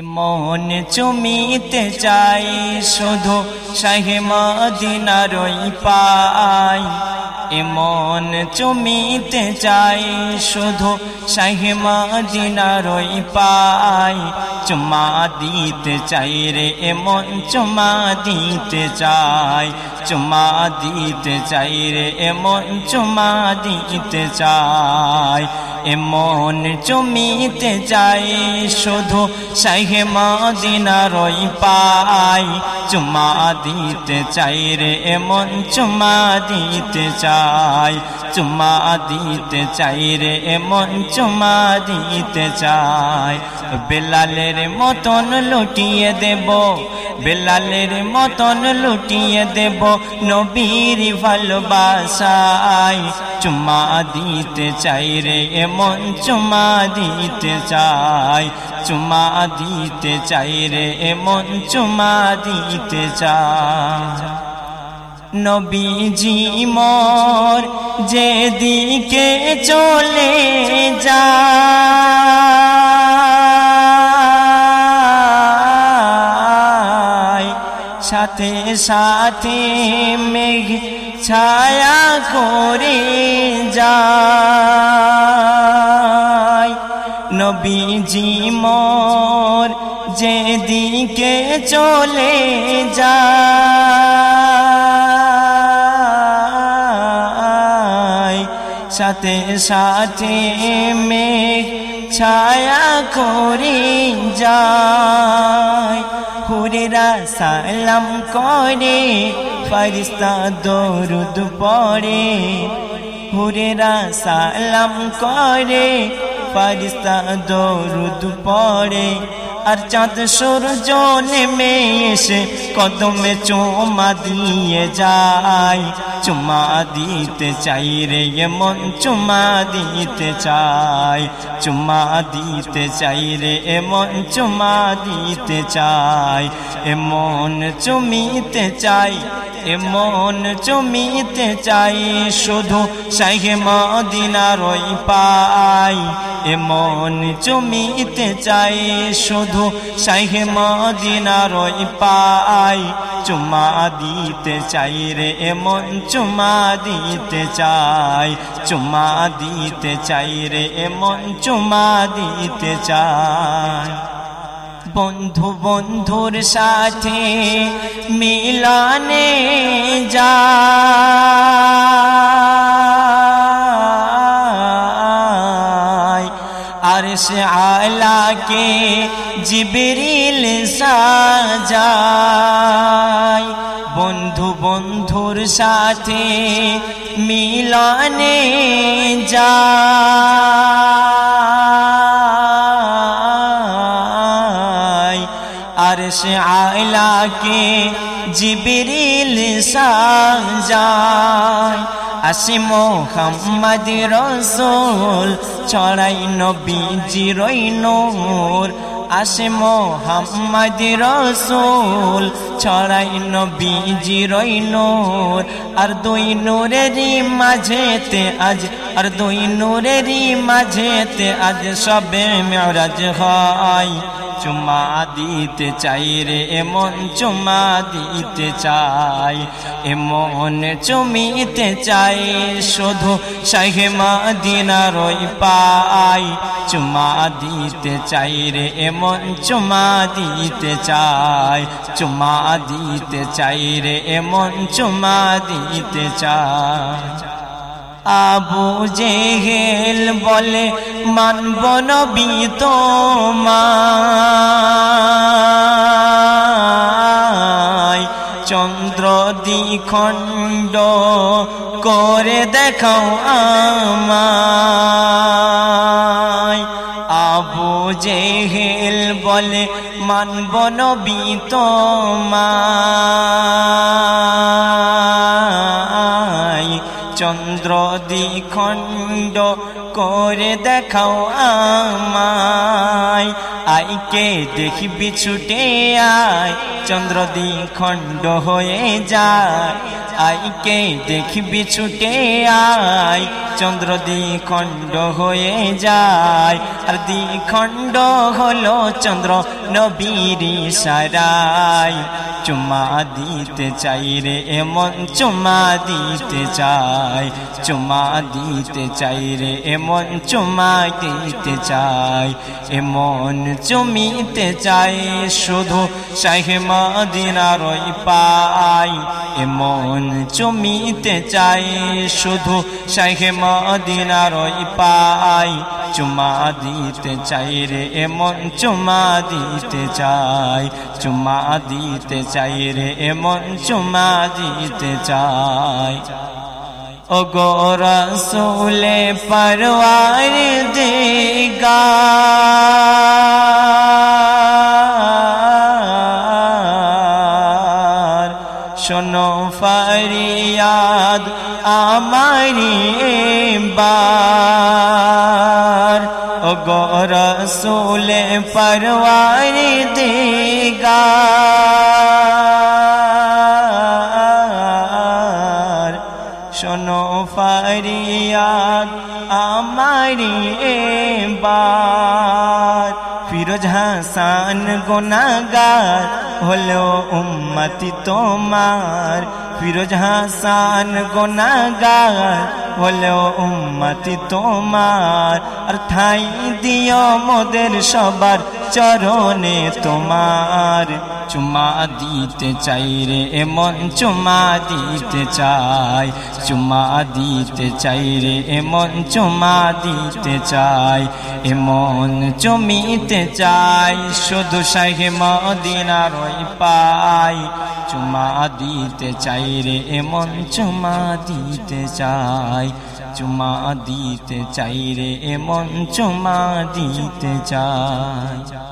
এমন চুমিতে চাই, শুধু শাহে মদিনারই পাই। এমন চুমিতে চাই, শুধু শাহে মদিনারই পাই। চুমা দিতে চাই রে এমন চুমা দিতে চাই। চুমা দিতে চাই রে এমন চুমা দিতে চাই। এমন চুমিতে যাই শুধু শাহে মদিনারই পাই। চুমা দিতে চাই রে এমন চুমা দিতে চাই। চুমা দিতে চাই রে এমন চুমা দিতে চাই। বেলালের মতন লুটিয়ে দেব, বেলালের মতন লুটিয়ে দেব নবীর ভালোবাসাই চুমা দিতে চাই রে এমন চুমা দিতে চাই, চুমা দিতে চাই রে এমন চুমা দিতে চাই। নবীজি মোর যেদিকে চলে যা সাথে সাথে মেঘ ছায়া করে যায়। নবীজি মোর যেদিকে চলে যায় সাথে সাথে মেঘ ছায়া করে যায়। হুরেরা সালাম করে ফরিস্তা দরুদ পড়ে। হুরেরা সালাম করে ফরিস্তা দরুদ পড়ে আর চাঁদ সূর্য নেমে এসে কদমে চুমা দিয়ে যায়। চুমা দিতে চাই রে এমন চুমা দিতে চাই চুমা দিতে চাই রে এমন চুমা দিতে চাই এমন চুমিতে চাই এমন চুমিতে চাই, শুধু শাহে মদিনারই পাই এমন চুমিতে চাই, শুধু শাহে মদিনারই পাই। চুমা দিতে চাই রে, এমন চুমা দিতে চাই। চুমা দিতে চাই রে, এমন চুমা দিতে চাই। বন্ধু, বন্ধুর সাথে মিলানে যা আর সে আলাকে জিবরিল সাজায়। বন্ধু বন্ধুর সাথে মিলানে যা আর সে আলাকে জিবরিল সাজায়। আসি মোহাম্মদ রসুল ছড়াই নবীজি রই নূর। আসে মোহাম্মদ রসুল, ছড়াই নবীজি রই নূর। আর দুই নূরেরই মাঝেতে আজ, আর দুই নূরেরই মাঝেতে আজ সবে মেরাজ হয়। চুমা দিতে চাই রে, এমন চুমা দিতে চাই, এমন চুমিতে চাই, শুধু শাহে মাদিনারই পাই। চুমা দিতে চাই রে, এমন চুমা দিতে চাই, চুমা দিতে চাই রে এমন চুমা দিতে চাই। আবু জেহেল বলে, মানব নবী তোমায়। চন্দ্র দ্বিখণ্ড করে দেখাও আমায়। আবু জেহেল বলে মানব নবী তোমায়। চন্দ্র দ্বিখণ্ড করে দেখাও আমায়। আইকে দেখবি ছুটে আয়, চন্দ্র খণ্ড হয়ে যায়। আইকে দেখবি ছুটে আয়, চন্দ্র খণ্ড হয়ে যায়। আর দ্বিখণ্ড হলো চন্দ্র নবীর সারায় চুমা দিতে চাই রে এমন চুমা দিতে চাই। চুমা দিতে চাই রে এমন চুমা দিতে চাই। এমন চুমিতে চাই শুধু শাহে মদিনারই পাই। এমন চুমিতে চাই শুধু শাহে মদিনারই পাই। চুমা দিতে চাই রে, এমন চুমা দিতে চাই চুমা দিতে চাই রে, এমন চুমা দিতে চাই ও গো রসুলে পরওয়ার দেগা শোনো ফরিয়াদ আমারি বার ও গো রসুলে পরওয়ার দেগা শোনো ফারিয়াদ আমারি এবার ফিরোজ হাসান গোনাগার হলো উম্মতি তোমার। ফিরোজ হাসান গোনাগার হলো উম্মতি তোমার। আর ঠাই দিও মোদের সবার চরণে তোমার। চুমা দিতে চাই রে, এমন চুমা দিতে চাই। চুমা দিতে চাই রে, এমন চুমা দিতে চাই। এমন চুমিতে চাই, শুধু শাহে মদিনার পাই। চুমা দিতে চাই রে, এমন চুমা দিতে চাই। চুমা দিতে চাই রে, এমন চুমা দিতে চাই।